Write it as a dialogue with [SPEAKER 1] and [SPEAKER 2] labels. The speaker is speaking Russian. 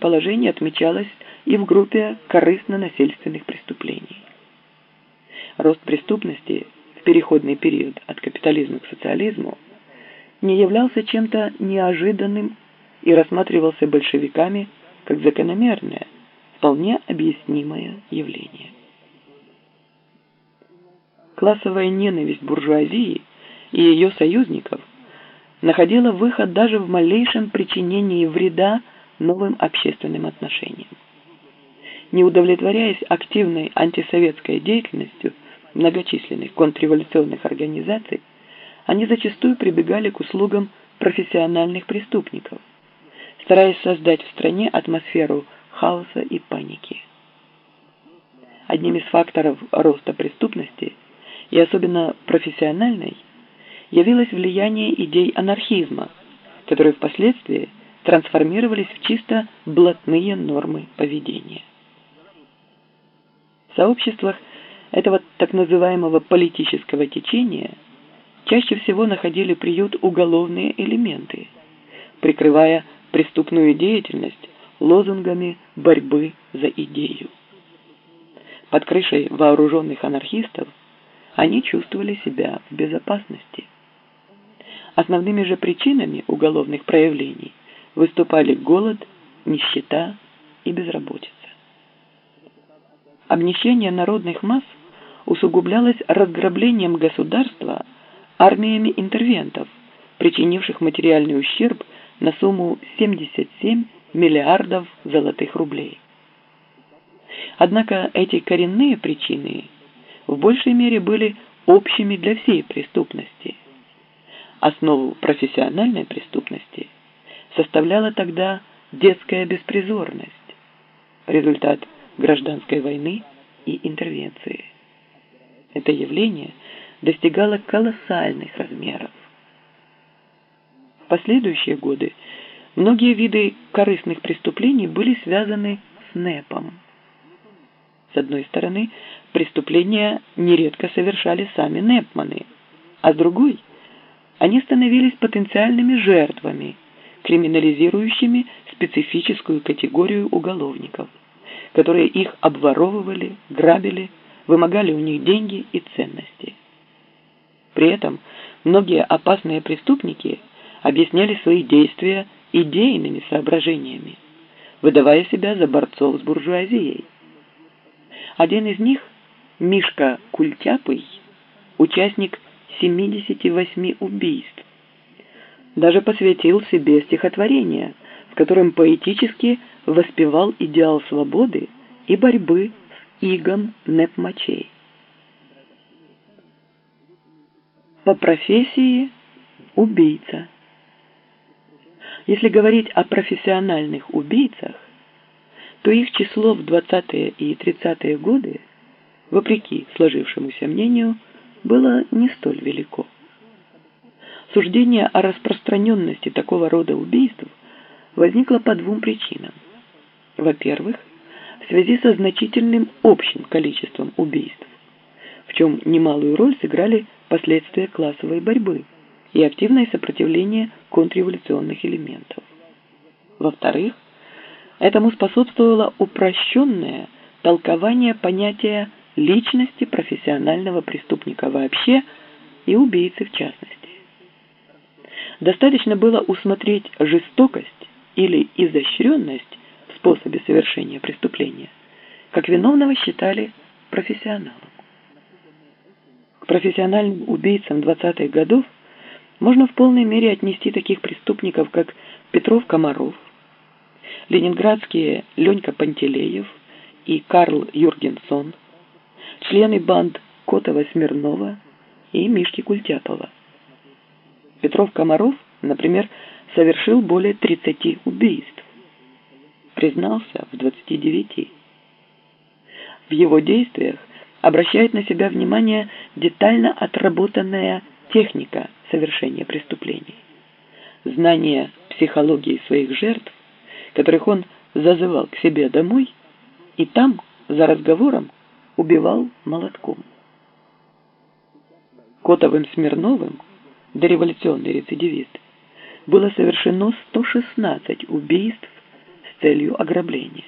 [SPEAKER 1] положение отмечалось и в группе корыстно-насильственных преступлений. Рост преступности в переходный период от капитализма к социализму не являлся чем-то неожиданным и рассматривался большевиками как закономерное, вполне объяснимое явление. Классовая ненависть буржуазии и ее союзников находила выход даже в малейшем причинении вреда новым общественным отношениям. Не удовлетворяясь активной антисоветской деятельностью многочисленных контрреволюционных организаций, они зачастую прибегали к услугам профессиональных преступников, стараясь создать в стране атмосферу хаоса и паники. Одним из факторов роста преступности, и особенно профессиональной, явилось влияние идей анархизма, которые впоследствии трансформировались в чисто блатные нормы поведения. В сообществах этого так называемого политического течения чаще всего находили приют уголовные элементы, прикрывая преступную деятельность лозунгами борьбы за идею. Под крышей вооруженных анархистов они чувствовали себя в безопасности. Основными же причинами уголовных проявлений выступали голод, нищета и безработица. Обнищение народных масс усугублялось разграблением государства армиями интервентов, причинивших материальный ущерб на сумму 77 миллиардов золотых рублей. Однако эти коренные причины в большей мере были общими для всей преступности. Основу профессиональной преступности составляла тогда детская беспризорность, результат гражданской войны и интервенции. Это явление достигало колоссальных размеров. В последующие годы многие виды корыстных преступлений были связаны с НЭПом. С одной стороны, преступления нередко совершали сами НЭПманы, а с другой – они становились потенциальными жертвами, криминализирующими специфическую категорию уголовников, которые их обворовывали, грабили, вымогали у них деньги и ценности. При этом многие опасные преступники объясняли свои действия идейными соображениями, выдавая себя за борцов с буржуазией. Один из них, Мишка Культяпый, участник 78 убийств, даже посвятил себе стихотворение, в котором поэтически воспевал идеал свободы и борьбы с игом Непмачей. По профессии убийца. Если говорить о профессиональных убийцах, то их число в 20-е и 30-е годы, вопреки сложившемуся мнению, было не столь велико. Суждение о распространенности такого рода убийств возникло по двум причинам. Во-первых, в связи со значительным общим количеством убийств, в чем немалую роль сыграли последствия классовой борьбы и активное сопротивление контрреволюционных элементов. Во-вторых, этому способствовало упрощенное толкование понятия личности профессионального преступника вообще и убийцы в частности. Достаточно было усмотреть жестокость или изощренность в способе совершения преступления, как виновного считали профессионалом профессиональным убийцам 20-х годов можно в полной мере отнести таких преступников, как Петров Комаров, ленинградские Ленька Пантелеев и Карл Юргенсон, члены банд Котова-Смирнова и Мишки Культяпова. Петров Комаров, например, совершил более 30 убийств. Признался в 29. В его действиях обращает на себя внимание детально отработанная техника совершения преступлений. Знание психологии своих жертв, которых он зазывал к себе домой, и там, за разговором, убивал молотком. Котовым Смирновым, дореволюционный рецидивист, было совершено 116 убийств с целью ограбления.